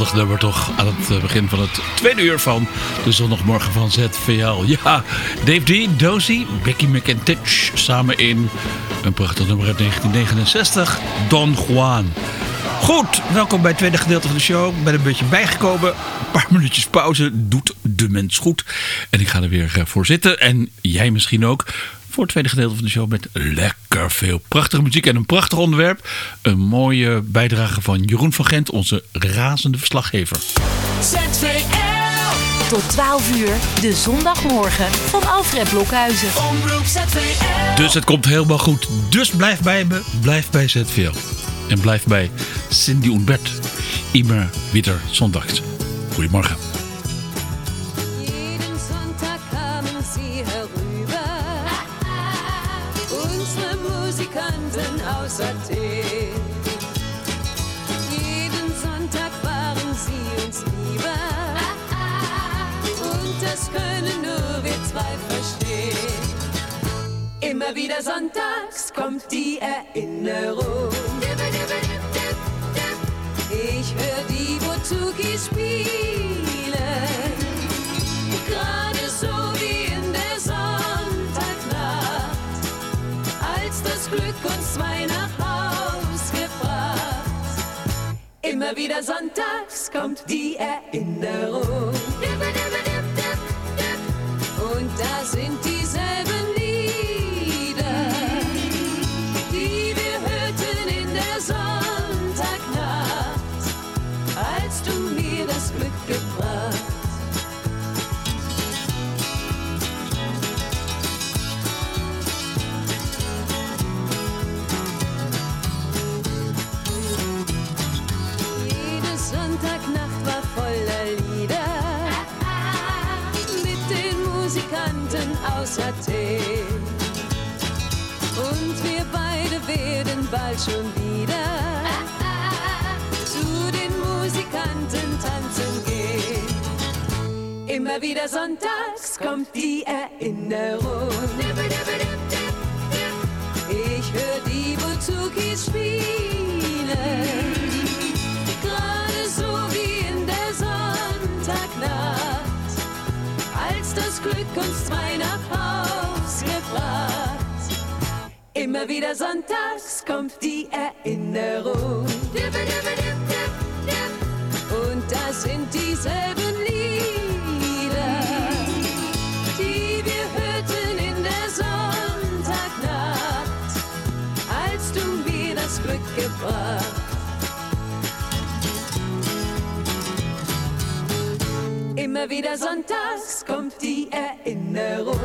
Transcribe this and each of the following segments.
Nummer toch aan het eh, begin van het tweede uur van de zondagmorgen van ZVL. Ja, Dave D, Dozy, Becky McIntyre samen in een prachtig nummer uit 1969, Don Juan. Goed, welkom bij het tweede gedeelte van de show. Ik ben een beetje bijgekomen. Een paar minuutjes pauze doet de mens goed. En ik ga er weer eh, voor zitten. En jij misschien ook voor het tweede gedeelte van de show met lekker veel prachtige muziek en een prachtig onderwerp. Een mooie bijdrage van Jeroen van Gent, onze razende verslaggever. ZVL. Tot 12 uur, de zondagmorgen van Alfred Blokhuizen. Dus het komt helemaal goed. Dus blijf bij me, blijf bij ZVL. En blijf bij Cindy und Bert. Immer wieder zondags. Goedemorgen. Sonntags kommt die Erinnerung. Ich höre die Bouzouki spielen. Gerade so wie in der Sonntagnacht, als das Glück uns zwei Immer wieder sonntags kommt die Erinnerung. Und da sind dieselben schon wieder zu den Musikanten tanzen gehen. Immer wieder sonntags kommt die Erinnerung. Ich höre die Buzukis spielen. Gerade so wie in der Sonntagnacht, als das Glück uns zwei nach Immer wieder sonntags kommt die Erinnerung. Und da sind dieselben Lieder, die wir hörten in der Sonntagnacht, als du mir das Glück gebracht. Immer wieder sonntags kommt die Erinnerung.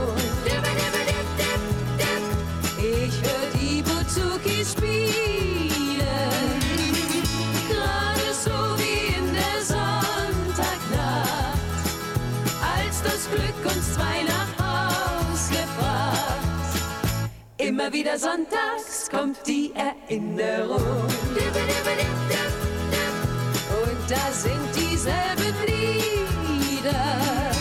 Immer wieder sonntags kommt die Erinnerung. Und da sind dieselben Lieder.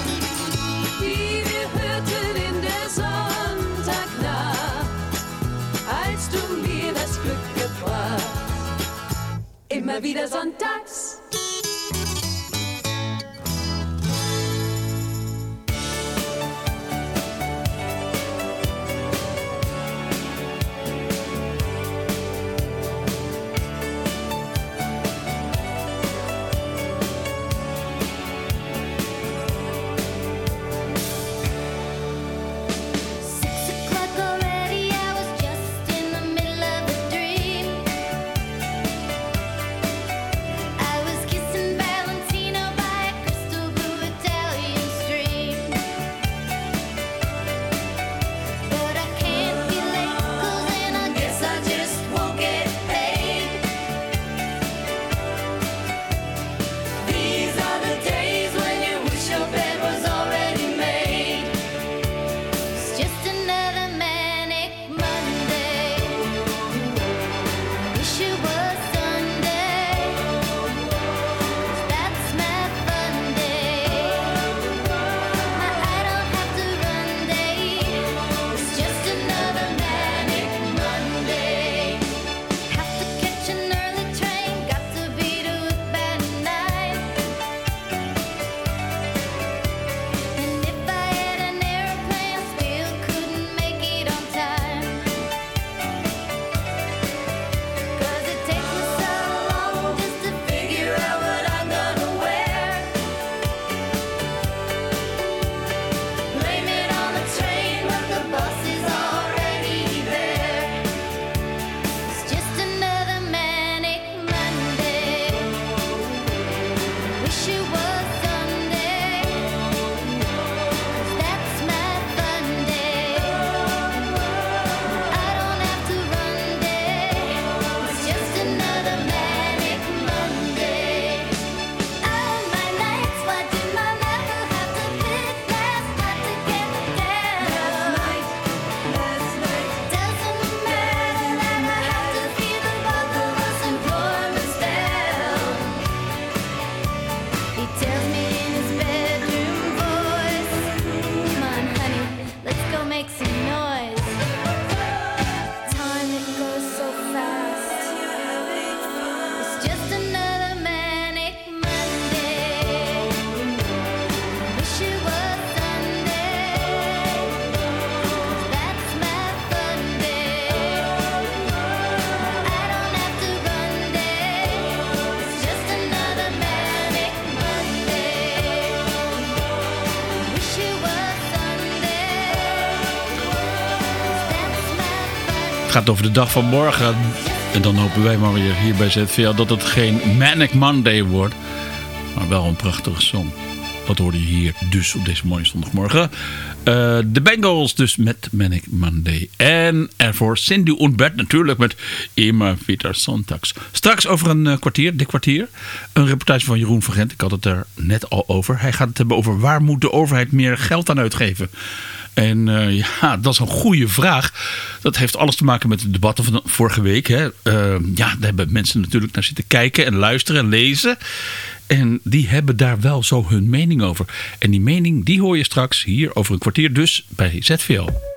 Immer wieder sonntags. I gaat over de dag van morgen. En dan hopen wij maar weer hier bij ZVL dat het geen Manic Monday wordt. Maar wel een prachtige song. Dat hoorde je hier dus op deze mooie zondagmorgen. Uh, de Bengals dus met Manic Monday. En ervoor Cindy und Bert natuurlijk met Immer wieder Sonntags. Straks over een uh, kwartier, dik kwartier. Een reportage van Jeroen van Gent. Ik had het er net al over. Hij gaat het hebben over waar moet de overheid meer geld aan uitgeven. En uh, ja, dat is een goede vraag. Dat heeft alles te maken met de debatten van vorige week. Hè. Uh, ja, daar hebben mensen natuurlijk naar zitten kijken en luisteren en lezen. En die hebben daar wel zo hun mening over. En die mening die hoor je straks hier over een kwartier dus bij ZVL.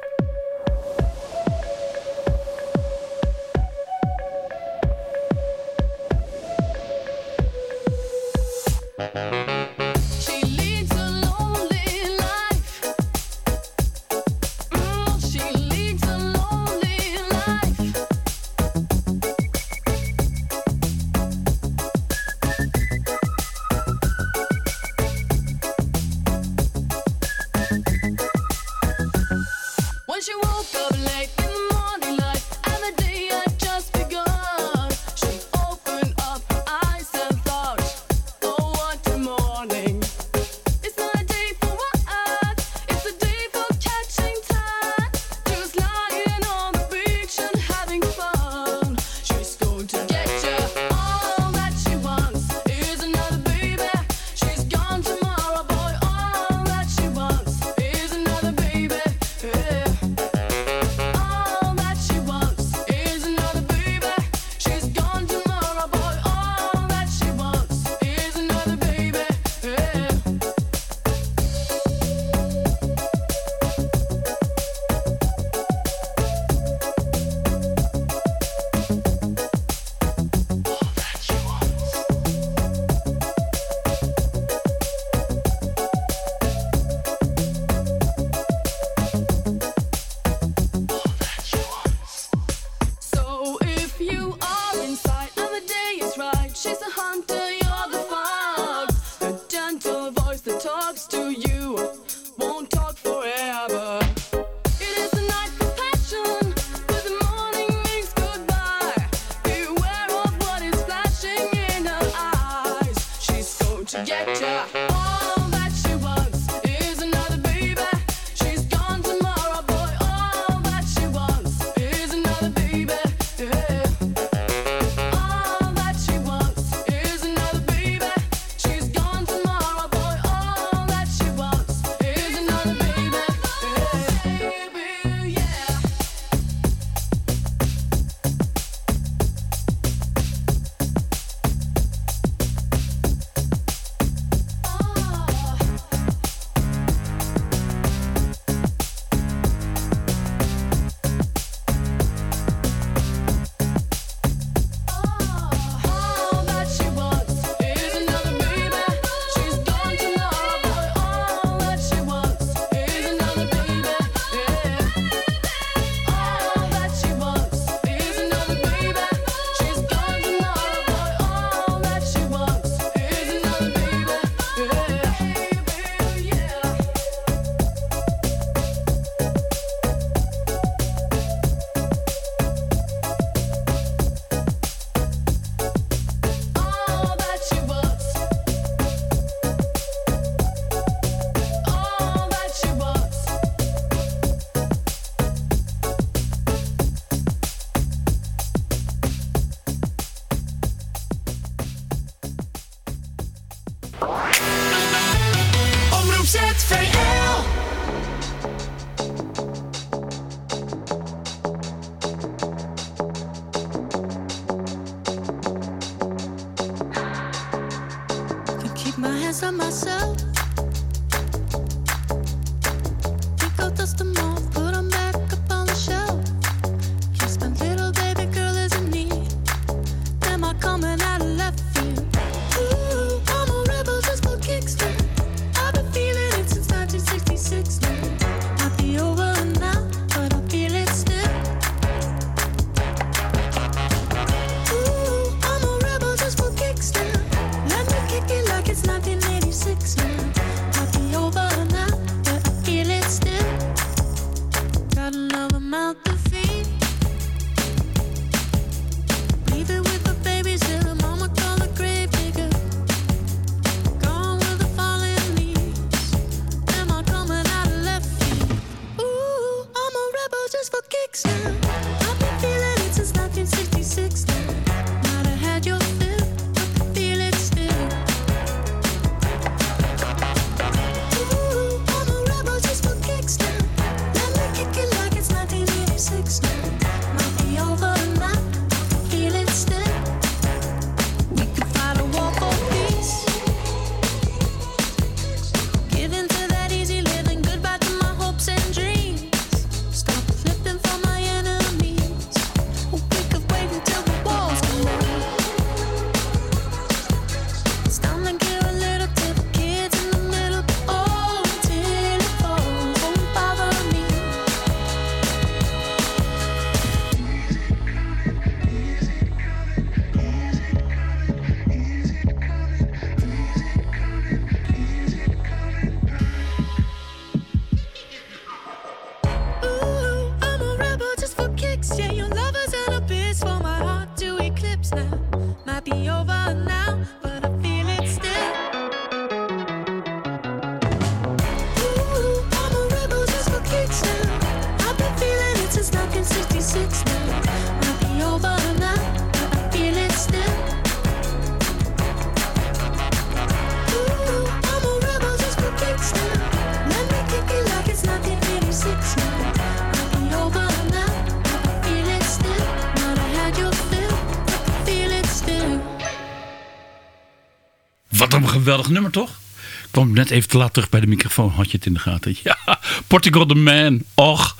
geweldig nummer toch? Ik kwam net even te laat terug bij de microfoon. Had je het in de gaten? Ja, Portugal the Man. Och,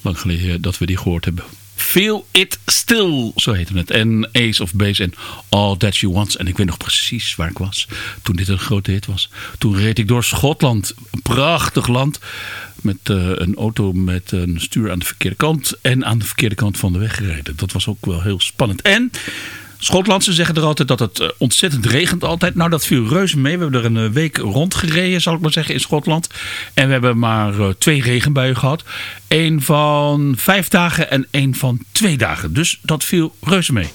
lang geleden dat we die gehoord hebben. Feel It Still, zo heette het. En Ace of Base en All That You Wants. En ik weet nog precies waar ik was toen dit een grote hit was. Toen reed ik door Schotland, een prachtig land. Met eh, een auto met een stuur aan de verkeerde kant en aan de verkeerde kant van de weg gereden. Dat was ook wel heel spannend. En Schotlandse zeggen er altijd dat het eh, ontzettend regent altijd. Nou, dat viel reuze mee. We hebben er een eh, week rondgereden, zal ik maar zeggen, in Schotland. En we hebben maar eh, twee regenbuien gehad. Eén van vijf dagen en één van twee dagen. Dus dat viel reuze mee.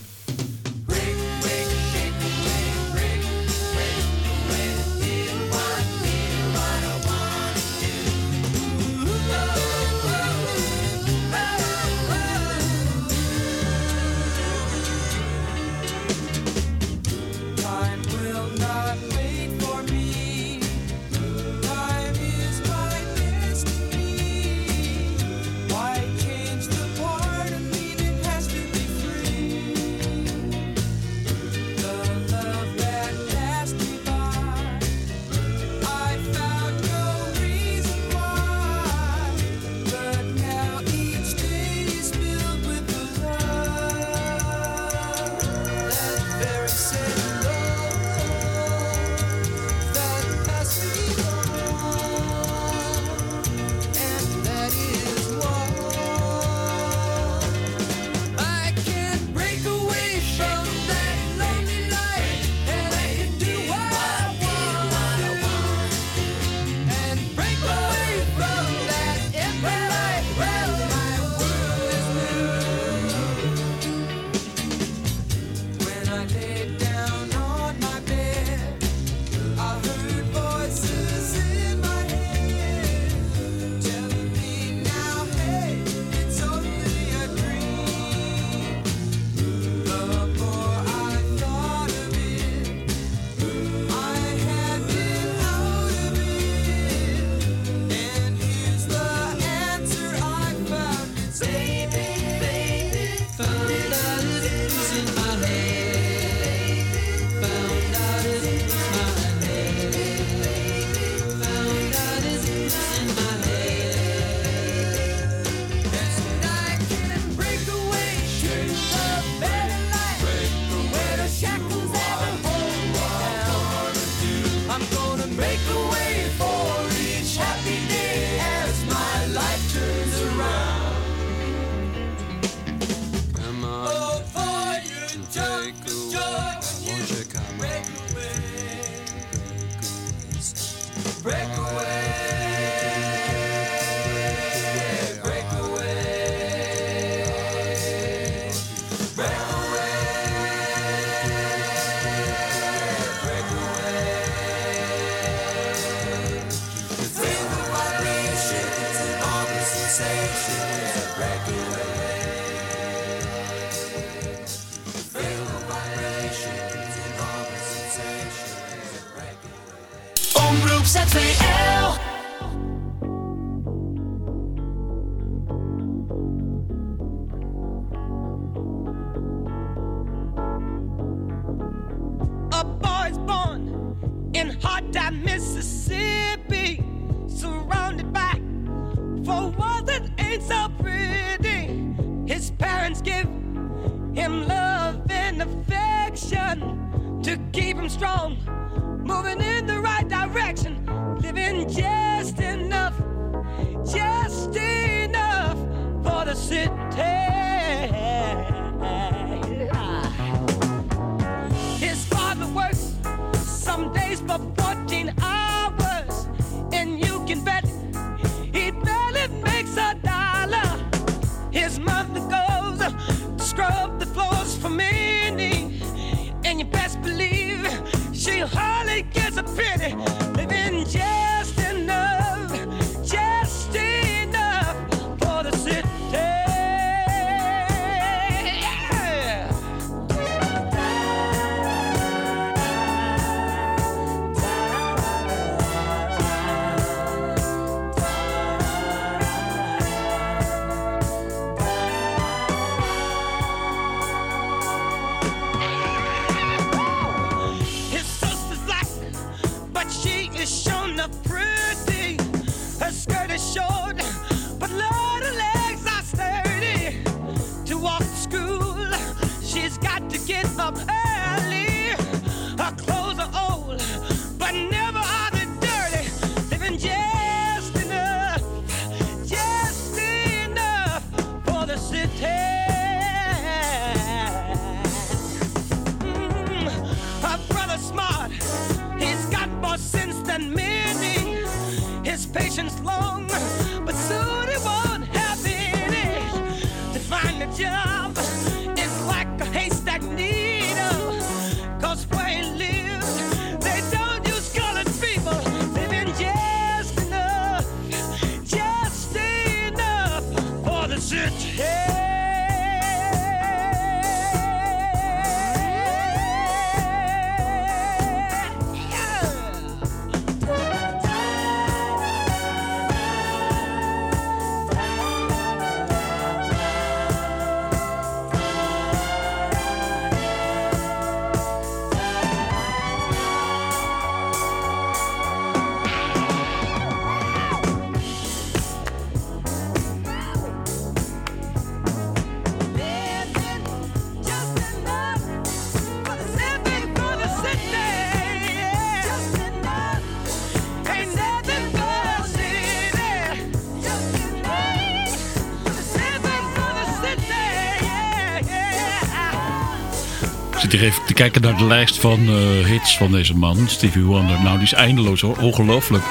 Even te kijken naar de lijst van eh, hits van deze man, Stevie Wonder. Nou, die is eindeloos hoor, ongelooflijk.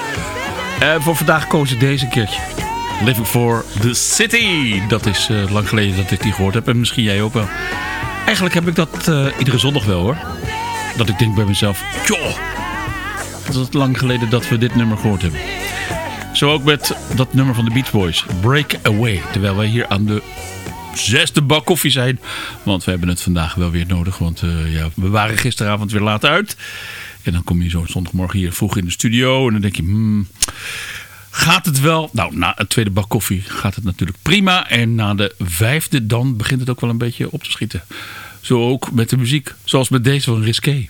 En voor vandaag koos ik deze keertje. Living for the City. Dat is eh, lang geleden dat ik die gehoord heb en misschien jij ook wel. Eigenlijk heb ik dat eh, iedere zondag wel hoor. Dat ik denk bij mezelf, joh, dat is lang geleden dat we dit nummer gehoord hebben. Zo ook met dat nummer van de Beach Boys, Break Away. Terwijl wij hier aan de zesde bak koffie zijn. Want we hebben het vandaag wel weer nodig. Want eh, ja, we waren gisteravond weer laat uit. En dan kom je zo zondagmorgen hier vroeg in de studio. En dan denk je, hmm, gaat het wel? Nou, na het tweede bak koffie gaat het natuurlijk prima. En na de vijfde dan begint het ook wel een beetje op te schieten. Zo ook met de muziek. Zoals met deze van Risqué.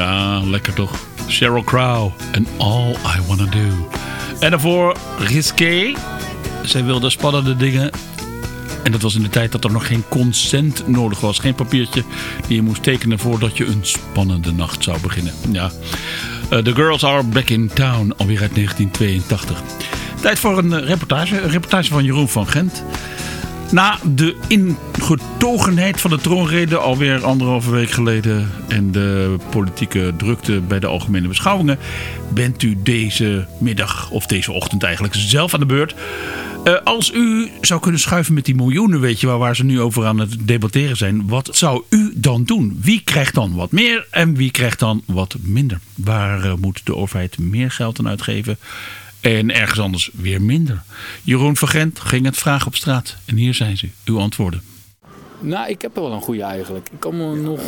Ja, lekker toch. Sheryl Crow en All I Wanna Do. En daarvoor Risqué. Zij wilde spannende dingen. En dat was in de tijd dat er nog geen consent nodig was. Geen papiertje die je moest tekenen voordat je een spannende nacht zou beginnen. Ja. Eh, The Girls Are Back in Town, alweer uit 1982. Tijd voor een eh, reportage. Een reportage van Jeroen van Gent. Na de ingetogenheid van de troonrede alweer anderhalve week geleden en de politieke drukte bij de algemene beschouwingen, bent u deze middag of deze ochtend eigenlijk zelf aan de beurt. Eh, als u zou kunnen schuiven met die miljoenen, weet je waar, waar ze nu over aan het debatteren zijn, wat zou u dan doen? Wie krijgt dan wat meer en wie krijgt dan wat minder? Waar eh, moet de overheid meer geld aan uitgeven? En ergens anders weer minder. Jeroen van Gent ging het vragen op straat. En hier zijn ze, uw antwoorden. Nou, ik heb er wel een goede eigenlijk. Ik kan me nog.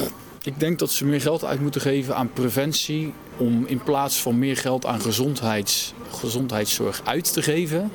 Ik denk dat ze meer geld uit moeten geven aan preventie. Om in plaats van meer geld aan gezondheids, gezondheidszorg uit te geven.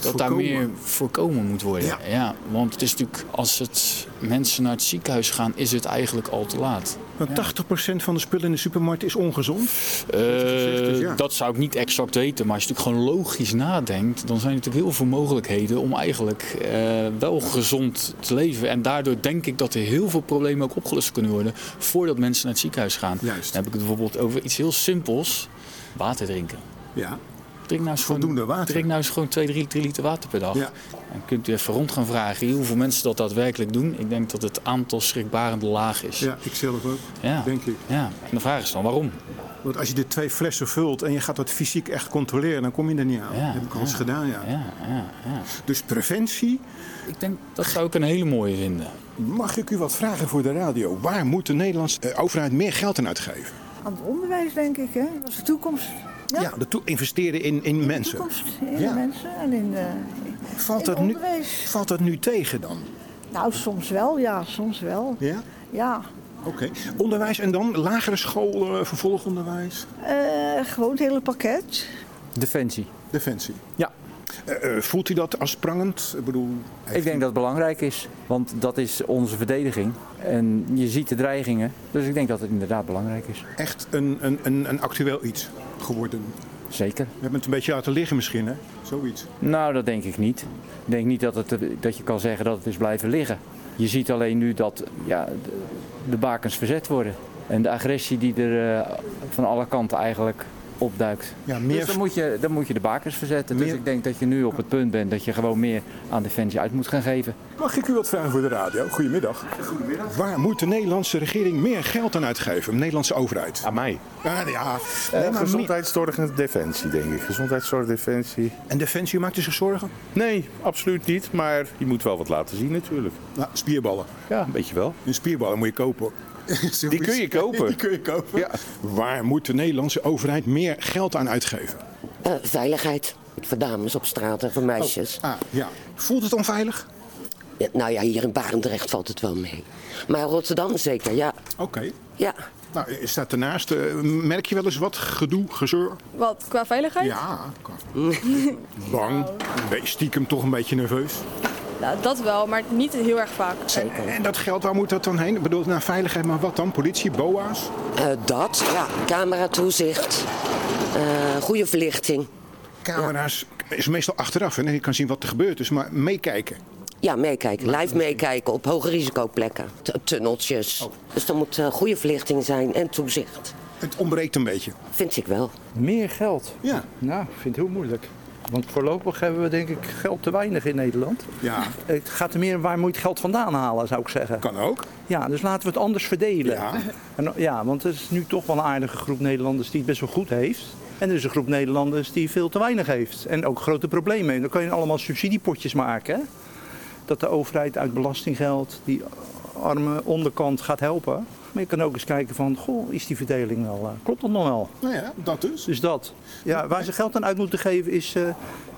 Dat daar meer voorkomen moet worden. Ja. Ja. want het is natuurlijk, als het mensen naar het ziekenhuis gaan, is het eigenlijk al te laat. Want 80% van de spullen in de supermarkt is ongezond. Eh, ja. Dat zou ik niet exact weten, maar als je natuurlijk gewoon logisch nadenkt, dan zijn er natuurlijk heel veel mogelijkheden om eigenlijk eh, wel gezond te leven. En daardoor denk ik dat er heel veel problemen ook opgelost kunnen worden voordat mensen naar het ziekenhuis gaan. Juist. Dan heb ik het bijvoorbeeld over iets heel simpels: water drinken. Ja. Drink nou eens gewoon, Voldoende water. Drink nou eens gewoon 2, 3, 3 liter water per dag. Ja. En kunt u even rond gaan vragen hoeveel mensen dat daadwerkelijk doen. Ik denk dat het aantal schrikbarend laag is. ja, ik zelf ook, Ja. denk ik. Ja. En de vraag is dan waarom? Want als je de twee flessen vult en je gaat dat fysiek echt controleren, dan kom je er niet aan. Ja, dat heb ik al eens ja. gedaan, ja. Ja, ja, ja. Dus preventie. Ik denk, dat zou ik een hele mooie vinden. Mag ik u wat vragen voor de radio? Waar moet de Nederlandse eh, overheid meer geld aan uitgeven? Aan het onderwijs, denk ik, hè? Dat is de toekomst. Ja, de toe- investeren in, in de mensen. toekomst in Ja. de mensen en in de Valt in dat, nu, onderwijs. valt dat nu tegen dan? Nou, soms wel, ja, soms wel. Ja? Ja, Oké. Onderwijs en dan lagere school, eh, vervolgonderwijs, Eh, gewoon het hele pakket. Defensie. defensie. Ja, Eh, eh, voelt u dat als prangend? Ik bedoel, ik denk dat het belangrijk is, want dat is onze verdediging. En je ziet de dreigingen, dus ik denk dat het inderdaad belangrijk is. echt een, een, een, een actueel iets geworden. Zeker. We hebben het een beetje laten liggen misschien, hè? Zoiets. Nou, dat denk ik niet. Ik denk niet dat, het, dat je kan zeggen dat het is blijven liggen. Je ziet alleen nu dat ja, de, bakens verzet worden. En de agressie die er eh, van alle kanten eigenlijk opduikt. Ja, meer- Dus dan moet, je, dan moet je de bakens verzetten. Dus ik denk dat je nu op het punt bent dat je gewoon meer aan defensie uit moet gaan geven. Mag ik u wat vragen voor de radio? Goedemiddag. Goedemiddag. Waar moet de Nederlandse regering meer geld aan uitgeven? De Nederlandse overheid? Aan mij. Ja, ja. Eh, Nee, gezondheidszorg en defensie, denk ik. Gezondheidszorg, defensie. En Defensie maakt u zich zorgen? Nee, absoluut niet. Maar je moet wel wat laten zien natuurlijk. Nou, spierballen. Ja, een beetje wel. Een spierballen moet je kopen. Die kun je kopen. Die kun je kopen. Ja. Waar moet de Nederlandse overheid meer geld aan uitgeven? Eh, veiligheid. Voor dames op straat en voor meisjes. Ah, ja. Voelt het onveilig? Ja, nou ja, hier in Barendrecht valt het wel mee. Maar Rotterdam zeker, ja. Oké. Ja, Nou, is dat ernaast? eh, merk je wel eens wat gedoe, gezeur? Wat, qua veiligheid? Ja. Bang. Ben je stiekem toch een beetje nerveus? Dat wel, maar niet heel erg vaak. zeker. En dat geld, waar moet dat dan heen? Ik bedoel, naar veiligheid, maar wat dan? Politie, BOA's? Eh, dat, ja. Cameratoezicht. eh goede verlichting. Camera's is meestal achteraf. En je kan zien wat er gebeurd is, maar meekijken. Ja, meekijken. Live meekijken op hoge risicoplekken. T- tunneltjes. Dus er moet eh, goede verlichting zijn en toezicht. Het ontbreekt een beetje. Vind ik wel. Meer geld? Ja. Nou, ik vind het heel moeilijk. Want voorlopig hebben we denk ik geld te weinig in Nederland. Ja. Het gaat er meer om waar moet je het geld vandaan halen, zou ik zeggen. Kan ook. Ja, dus laten we het anders verdelen. Ja. En, ja, want er is nu toch wel een aardige groep Nederlanders die het best wel goed heeft. En er is een groep Nederlanders die veel te weinig heeft. En ook grote problemen heeft. Dan kan je allemaal subsidiepotjes maken. Hè? Dat de overheid uit belastinggeld die arme onderkant gaat helpen. Maar je kan ook eens kijken van, goh, is die verdeling wel, eh, klopt dat nog wel? Nou ja, dat dus. Dus dat. Ja, waar ze geld aan uit moeten geven is eh,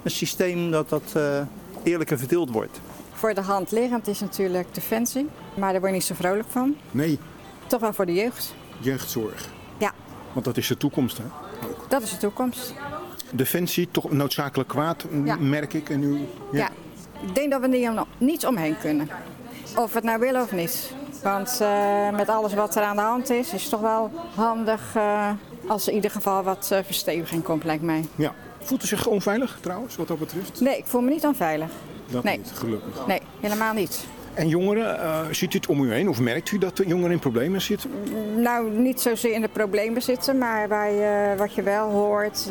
een systeem dat dat eh, eerlijker verdeeld wordt. Voor de hand liggend is natuurlijk defensie, maar daar word je niet zo vrolijk van. Nee, Toch wel voor de jeugd. jeugdzorg. Ja, Want dat is de toekomst, hè? dat is de toekomst. Defensie, toch noodzakelijk kwaad, Ja. merk ik. En nu, Ja. Ik denk dat we er niets omheen kunnen. Of we het nou willen of niet. Want eh, met alles wat er aan de hand is, is het toch wel handig eh, als er in ieder geval wat eh, versteviging komt, lijkt mij. Ja. Voelt u zich onveilig trouwens, wat dat betreft? Nee, ik voel me niet onveilig. Dat nee. niet, gelukkig. Nee, helemaal niet. En jongeren, ziet u het om u heen of merkt u dat de jongeren in problemen zitten? Nou, niet zozeer in de problemen zitten, maar eh, wat je wel hoort,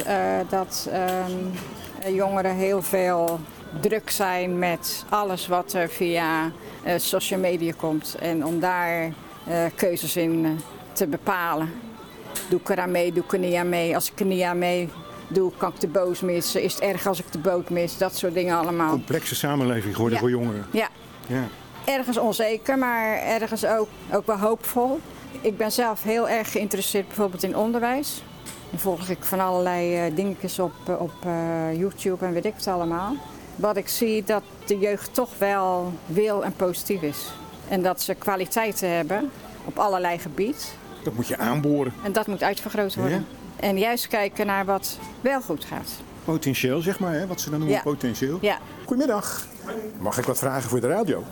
dat ehm, jongeren heel veel druk zijn met alles wat er via eh, social media komt. En om daar eh, keuzes in eh, te bepalen. Doe ik eraan mee, doe ik er niet aan mee? Als ik er niet aan mee doe, kan ik de boot missen? Is het erg als ik de boot mis? Dat soort dingen allemaal. Complexe samenleving geworden Ja. voor jongeren. Ja, Ja. ergens onzeker, maar ergens ook, ook wel hoopvol. Ik ben zelf heel erg geïnteresseerd bijvoorbeeld in onderwijs. Dan volg ik van allerlei dingetjes op, op YouTube en weet ik het allemaal. Wat ik zie dat de jeugd toch wel wil en positief is. En dat ze kwaliteiten hebben op allerlei gebied. Dat moet je aanboren. En dat moet uitvergroot worden. En juist kijken naar wat wel goed gaat. Potentieel, zeg maar, hè? wat ze dan noemen Ja. potentieel. Ja. Goedemiddag. Mag ik wat vragen voor de radio?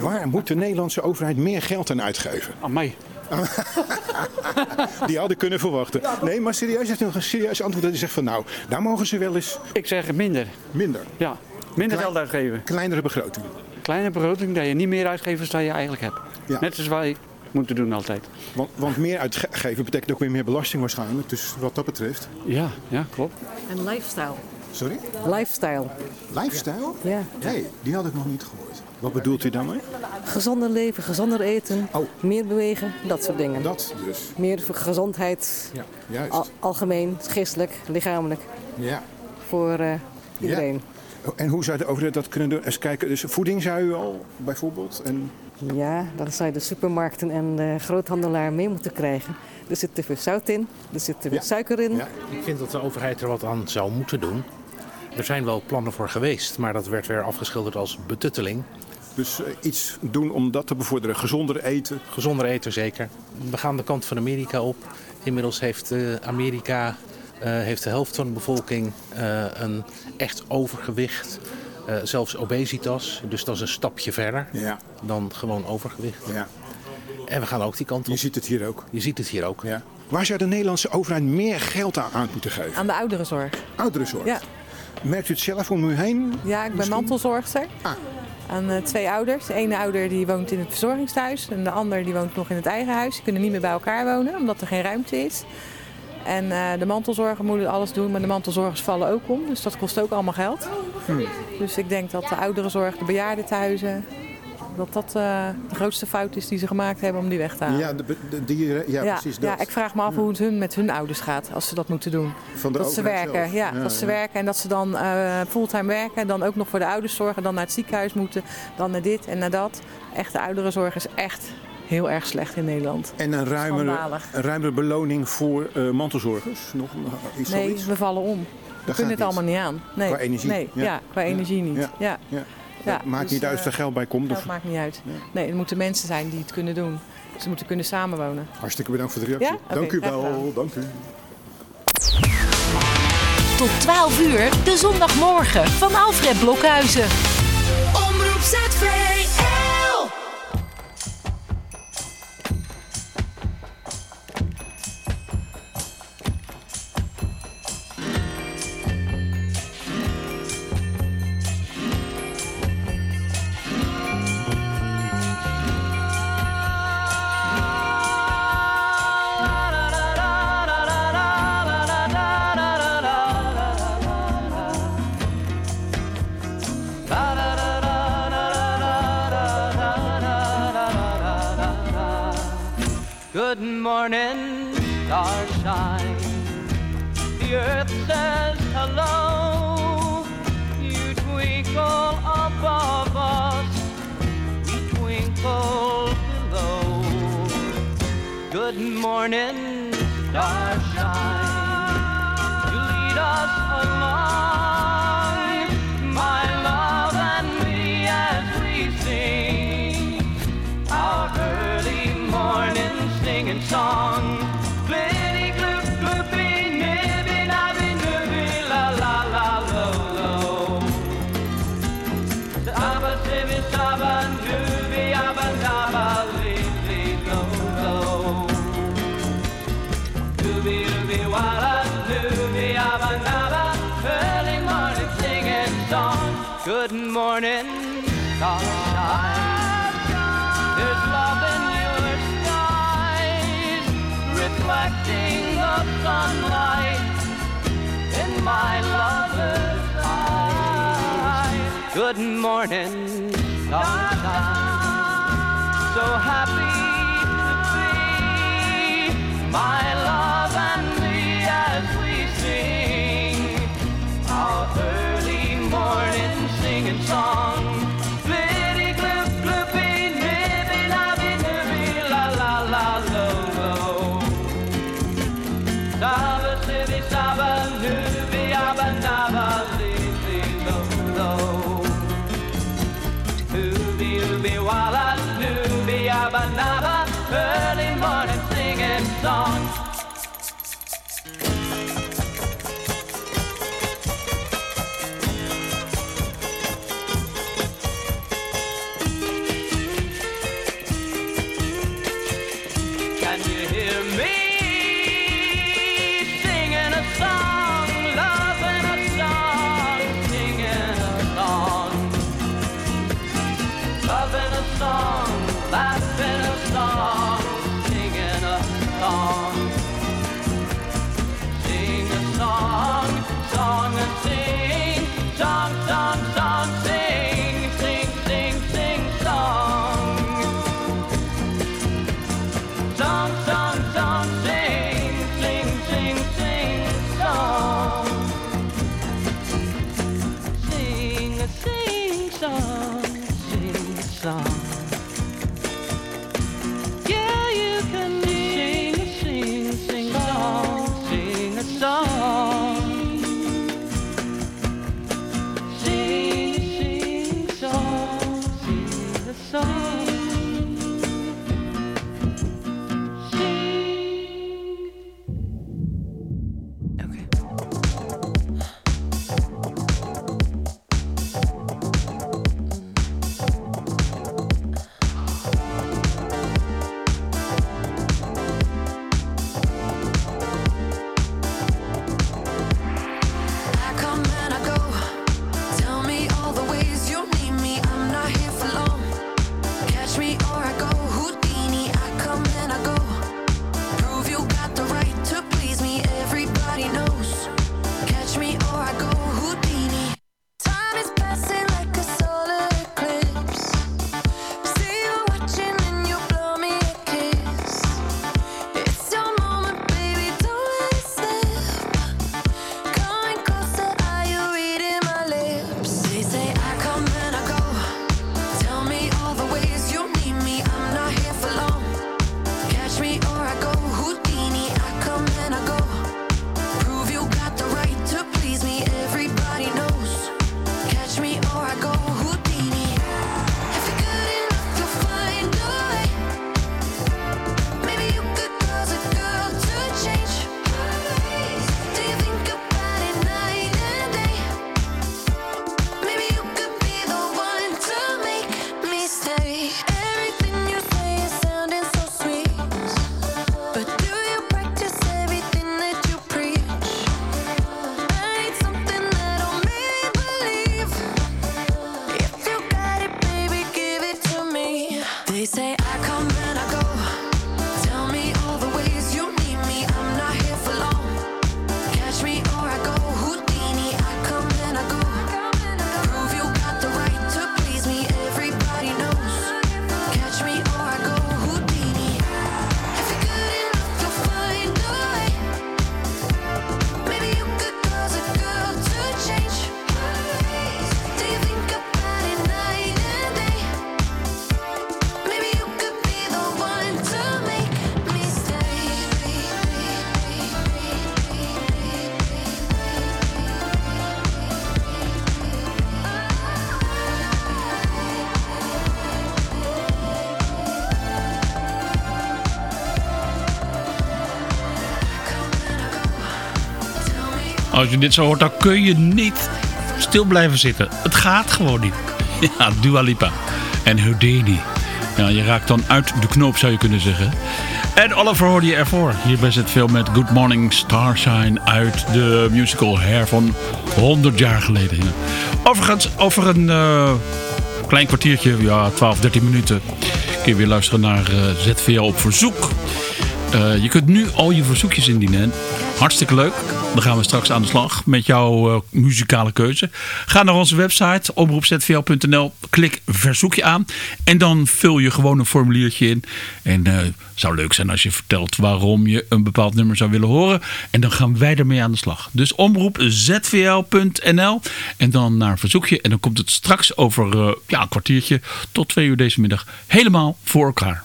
Waar moet de Nederlandse overheid meer geld aan uitgeven? Aan mij. Die hadden kunnen verwachten. Nee, maar serieus, heeft een serieus antwoord dat u zegt van nou, daar mogen ze wel eens... Ik zeg minder. Minder? Ja, minder Klein- geld uitgeven. Kleinere begroting. Kleine begroting, dat je niet meer uitgeeft dan je eigenlijk hebt. Ja. Net zoals wij moeten doen altijd. Want, want meer uitgeven betekent ook weer meer belasting waarschijnlijk. Dus wat dat betreft. Ja, ja, klopt. En lifestyle. Sorry? Lifestyle. Lifestyle? Ja. Nee, die had ik nog niet gehoord. Wat bedoelt u daarmee? Gezonder leven, gezonder eten, meer bewegen, dat soort dingen. Oh. Dat dus. Meer voor gezondheid, Ja, juist. al- algemeen, geestelijk, lichamelijk, Ja. voor eh, iedereen. Oh, En hoe zou de overheid dat kunnen doen? Eens kijken, dus voeding zei u al, bijvoorbeeld. En Ja, dan zou je de supermarkten en de groothandelaar mee moeten krijgen. Er zit te veel zout in, er zit te veel suiker in. Ik vind dat de overheid er wat aan zou moeten doen. Er zijn wel plannen voor geweest, maar dat werd weer afgeschilderd als betutteling. Dus eh, iets doen om dat te bevorderen. Gezonder eten. Gezonder eten, zeker. We gaan de kant van Amerika op. Inmiddels heeft eh, Amerika eh, heeft de helft van de bevolking eh, een echt overgewicht. eh, zelfs obesitas. Dus dat is een stapje verder Ja. dan gewoon overgewicht. Ja. En we gaan ook die kant op. Je ziet het hier ook. Je ziet het hier ook. Ja. Waar zou de Nederlandse overheid meer geld aan, aan moeten geven? Aan de ouderenzorg. Ouderenzorg? Ja. Merkt u het zelf om u heen? Ja, ik ben mantelzorgster. Aan eh, twee ouders. De ene ouder die woont in het verzorgingstehuis en de ander die woont nog in het eigen huis. Die kunnen niet meer bij elkaar wonen omdat er geen ruimte is. En eh, de mantelzorger moeten alles doen, maar de mantelzorgers vallen ook om. Dus dat kost ook allemaal geld. Hm. Dus ik denk dat de ouderenzorg, de bejaardentehuizen, dat dat eh, de grootste fout is die ze gemaakt hebben om die weg te halen. Ja, de, de, die, ja, precies dat. ja, ik vraag me af hoe het hun met hun ouders gaat als ze dat moeten doen. Van de dat ze werken, zelf. ja, dat ze werken en dat ze dan eh, fulltime werken en dan ook nog voor de ouders zorgen, dan naar het ziekenhuis moeten, dan naar dit en naar dat. Echte ouderenzorg is echt heel erg slecht in Nederland. En een ruimere, een ruimere beloning voor eh, mantelzorgers? Nog Nee, we vallen om. We kunnen het niet. allemaal niet aan. Nee. Qua energie? Nee, Ja. ja. qua energie niet. Ja. Ja. Maakt dus, niet uit of eh, er geld bij komt. Dat Of... maakt niet uit. Nee, het moeten mensen zijn die het kunnen doen. Ze moeten kunnen samenwonen. Hartstikke bedankt voor de reactie. Ja? Dank u wel. gedaan. Dank u. Tot 12 uur, de zondagmorgen van Alfred Blokhuizen. Omroep. Good morning, Tata. So happy to be my love and me as we sing our early morning singing song. early morning singing songs. als je dit zo hoort, dan kun je niet stil blijven zitten. Het gaat gewoon niet. Ja, Dua Lipa en Houdini. Ja, je raakt dan uit de knoop, zou je kunnen zeggen. En Oliver hoorde je ervoor. Hierbij zit veel met Good Morning Starshine uit de musical Hair van 100 jaar geleden. Overigens, over een eh, klein kwartiertje, ja, 12, 13 minuten, kun je weer luisteren naar uh, op verzoek. Eh, je kunt nu al je verzoekjes indienen. Hartstikke leuk. Dan gaan we straks aan de slag met jouw eh, muzikale keuze. Ga naar onze website omroepzvl.nl. Klik verzoekje aan. En dan vul je gewoon een formuliertje in. En eh, het zou leuk zijn als je vertelt waarom je een bepaald nummer zou willen horen. En dan gaan wij ermee aan de slag. Dus omroepzvl.nl. En dan naar verzoekje. En dan komt het straks over eh, ja, een kwartiertje tot twee uur deze middag helemaal voor elkaar.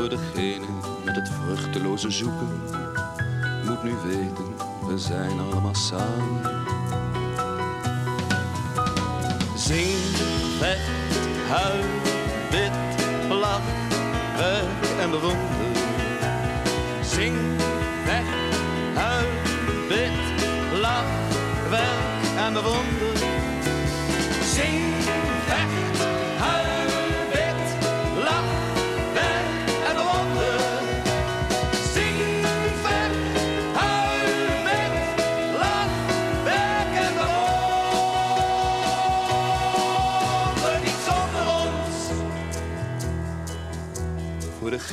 Voor degene met het vruchteloze zoeken. Moet nu weten, we zijn allemaal samen. Zing, vecht, huil, bid, lach, werk en bewonder. Zing, vecht, huil, bid, lach, werk en bewonder. Zing,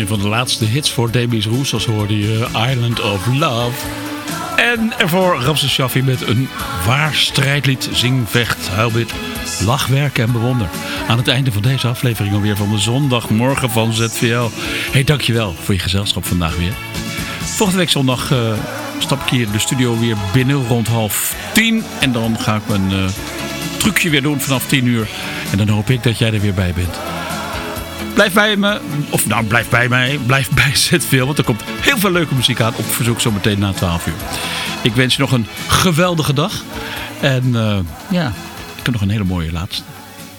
Een van de laatste hits voor Demis Roussos hoorde je Island of Love. En ervoor Ramses Shaffi met een waar strijdlied, zing, vecht, huilbit, lachwerk en bewonder. Aan het einde van deze aflevering alweer van de zondagmorgen van ZVL. Hey, dankjewel voor je gezelschap vandaag weer. Volgende week zondag eh, stap ik hier de studio weer binnen rond half tien. En dan ga ik mijn eh, trucje weer doen vanaf tien uur. En dan hoop ik dat jij er weer bij bent. Blijf bij me, of nou blijf bij mij, blijf bij ZVL, want er komt heel veel leuke muziek aan op verzoek zometeen na 12 uur. Ik wens je nog een geweldige dag. En eh, ja, ik heb nog een hele mooie laatste.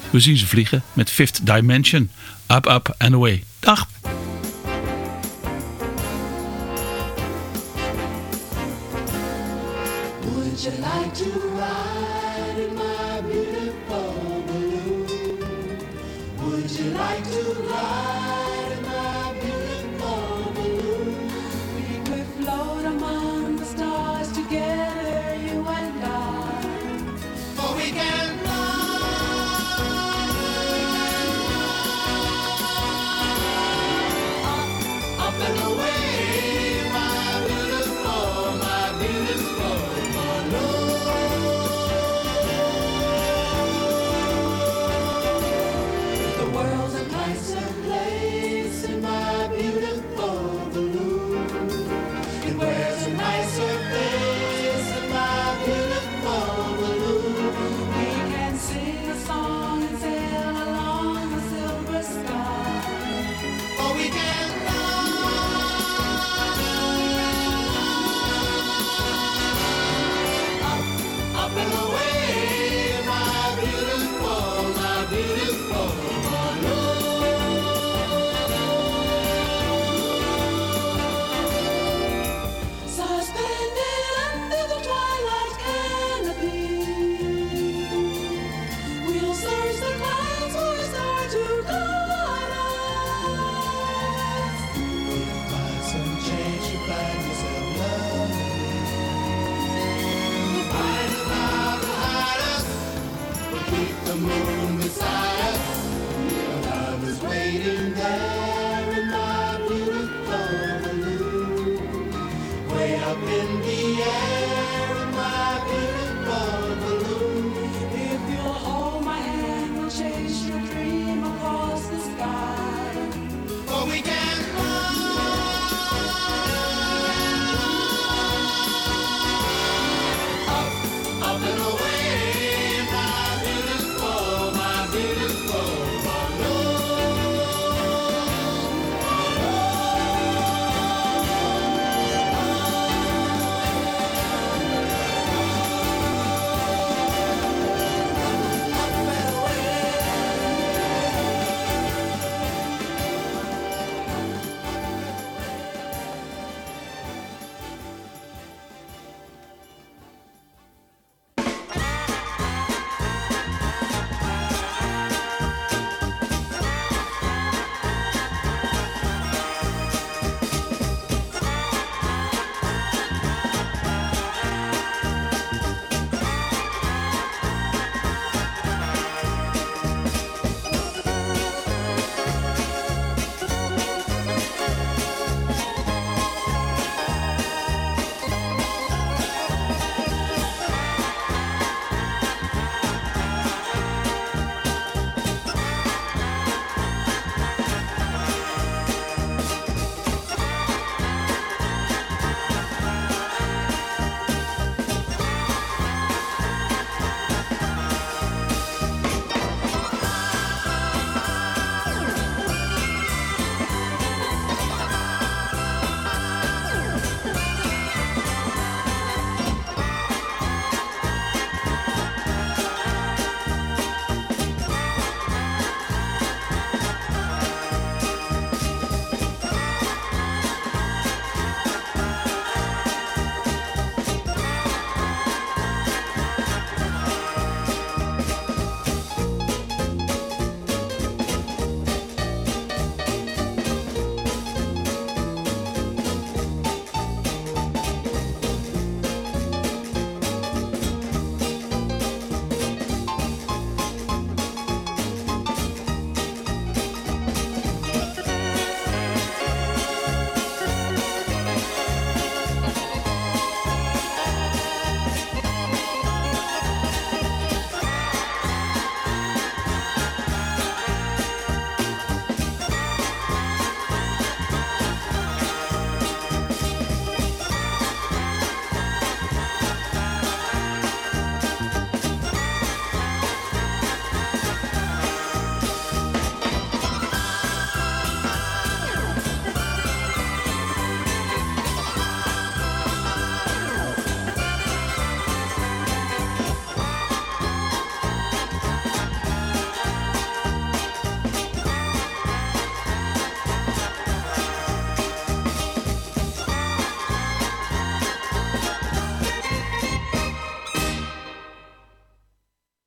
We zien ze vliegen met Fifth Dimension. Up, up and away. Dag. Would you like to